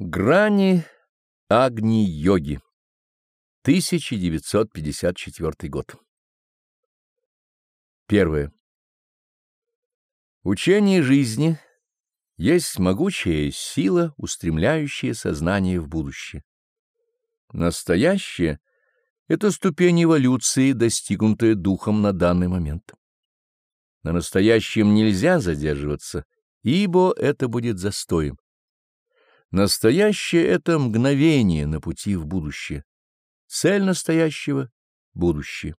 Грани Агни-йоги. 1954 год. Первое. Учение жизни есть могучая сила, устремляющая сознание в будущее. Настоящее — это ступень эволюции, достигнутая духом на данный момент. На настоящем нельзя задерживаться, ибо это будет застоем. Настоящее — это мгновение на пути в будущее. Цель настоящего — будущее.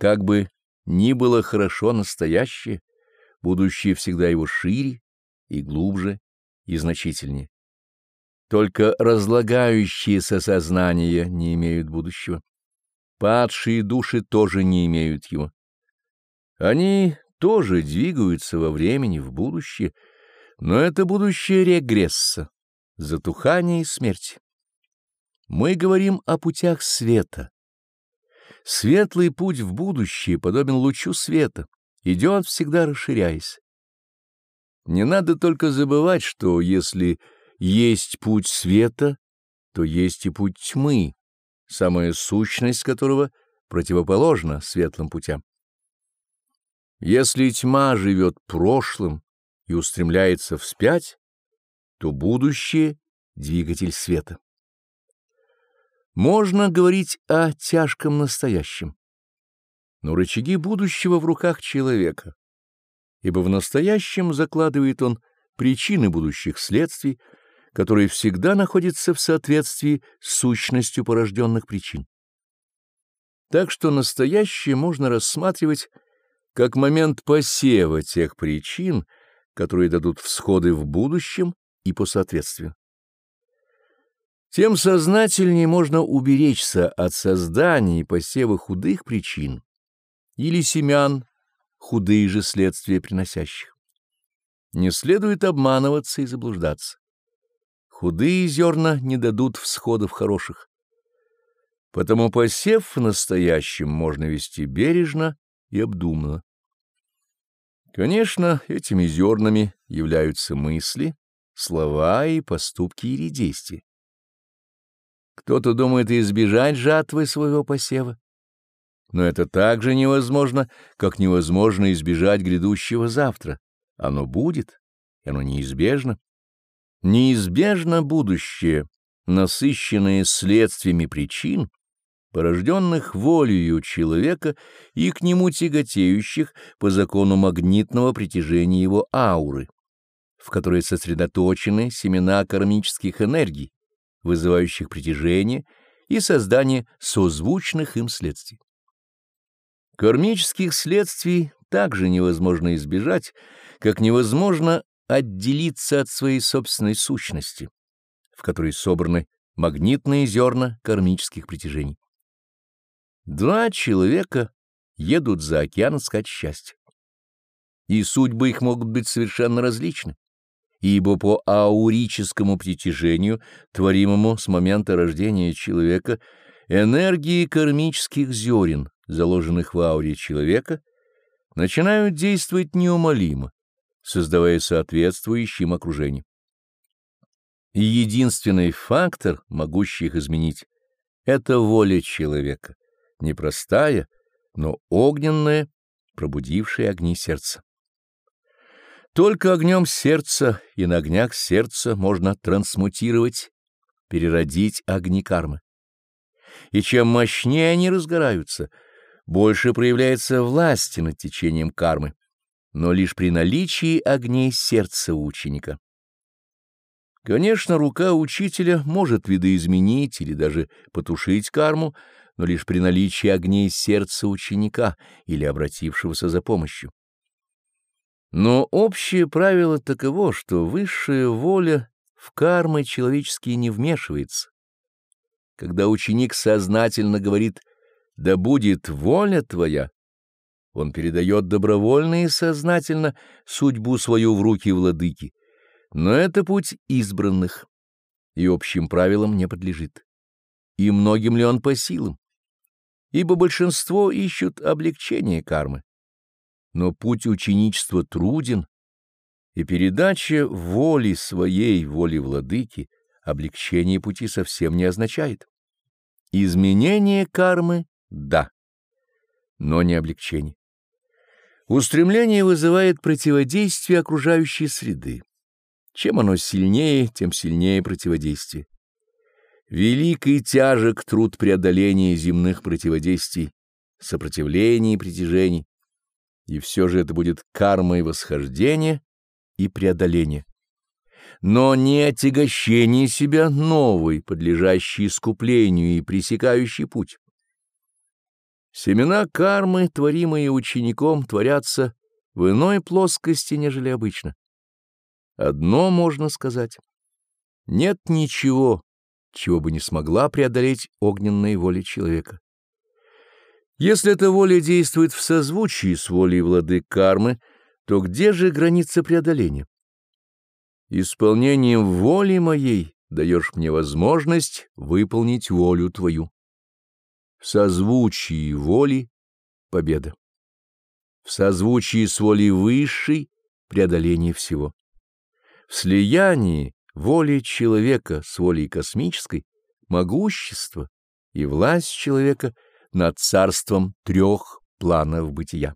Как бы ни было хорошо настоящее, будущее всегда его шире и глубже и значительнее. Только разлагающиеся сознания не имеют будущего. Падшие души тоже не имеют его. Они тоже двигаются во времени в будущее, но это будущее регресса затухание и смерть. Мы говорим о путях света. Светлый путь в будущее подобен лучу света, идет всегда расширяясь. Не надо только забывать, что если есть путь света, то есть и путь тьмы, самая сущность которого противоположна светлым путям. Если тьма живет прошлым и устремляется вспять, то будущее — двигатель света. Можно говорить о тяжком настоящем, но рычаги будущего в руках человека, ибо в настоящем закладывает он причины будущих следствий, которые всегда находятся в соответствии с сущностью порожденных причин. Так что настоящее можно рассматривать как момент посева тех причин, которые дадут всходы в будущем и по соответствию. Тем сознательнее можно уберечься от создания и посева худых причин или семян, худые же следствия приносящих. Не следует обманываться и заблуждаться. Худые зерна не дадут всходов хороших. Потому посев в настоящем можно вести бережно и обдуманно. Конечно, этими зернами являются мысли, слова и поступки или действия. Кто-то думает избежать жатвы своего посева, но это так же невозможно, как невозможно избежать грядущего завтра. Оно будет, и оно неизбежно. Неизбежно будущее, насыщенное следствиями причин, порожденных волею человека и к нему тяготеющих по закону магнитного притяжения его ауры в которой сосредоточены семена кармических энергий, вызывающих притяжение и создание созвучных им следствий. Кармических следствий также невозможно избежать, как невозможно отделиться от своей собственной сущности, в которой собраны магнитные зерна кармических притяжений. Два человека едут за океан искать счастье, и судьбы их могут быть совершенно различны ибо по аурическому притяжению, творимому с момента рождения человека, энергии кармических зерен, заложенных в ауре человека, начинают действовать неумолимо, создавая соответствующим окружение. Единственный фактор, могущий их изменить, это воля человека, непростая, но огненная, пробудившая огни сердца. Только огнем сердца и на огнях сердца можно трансмутировать, переродить огни кармы. И чем мощнее они разгораются, больше проявляется власти над течением кармы, но лишь при наличии огней сердца ученика. Конечно, рука учителя может видоизменить или даже потушить карму, но лишь при наличии огней сердца ученика или обратившегося за помощью. Но общее правило таково, что высшая воля в кармы человеческие не вмешивается. Когда ученик сознательно говорит «да будет воля твоя», он передает добровольно и сознательно судьбу свою в руки владыки, но это путь избранных, и общим правилам не подлежит. И многим ли он по силам? Ибо большинство ищут облегчение кармы но путь ученичества труден, и передача воли своей, воли владыки, облегчение пути совсем не означает. Изменение кармы — да, но не облегчение. Устремление вызывает противодействие окружающей среды. Чем оно сильнее, тем сильнее противодействие. Велик и тяжек труд преодоления земных противодействий, сопротивлений и притяжений. И все же это будет кармой восхождения и преодоления. Но не отягощение себя новой, подлежащей искуплению и пресекающий путь. Семена кармы, творимые учеником, творятся в иной плоскости, нежели обычно. Одно можно сказать. Нет ничего, чего бы не смогла преодолеть огненная воля человека. Если эта воля действует в созвучии с волей владык кармы, то где же граница преодоления? Исполнением воли моей даешь мне возможность выполнить волю твою. В созвучии воли — победа. В созвучии с волей высшей — преодоление всего. В слиянии воли человека с волей космической — могущество и власть человека над царством трех планов бытия.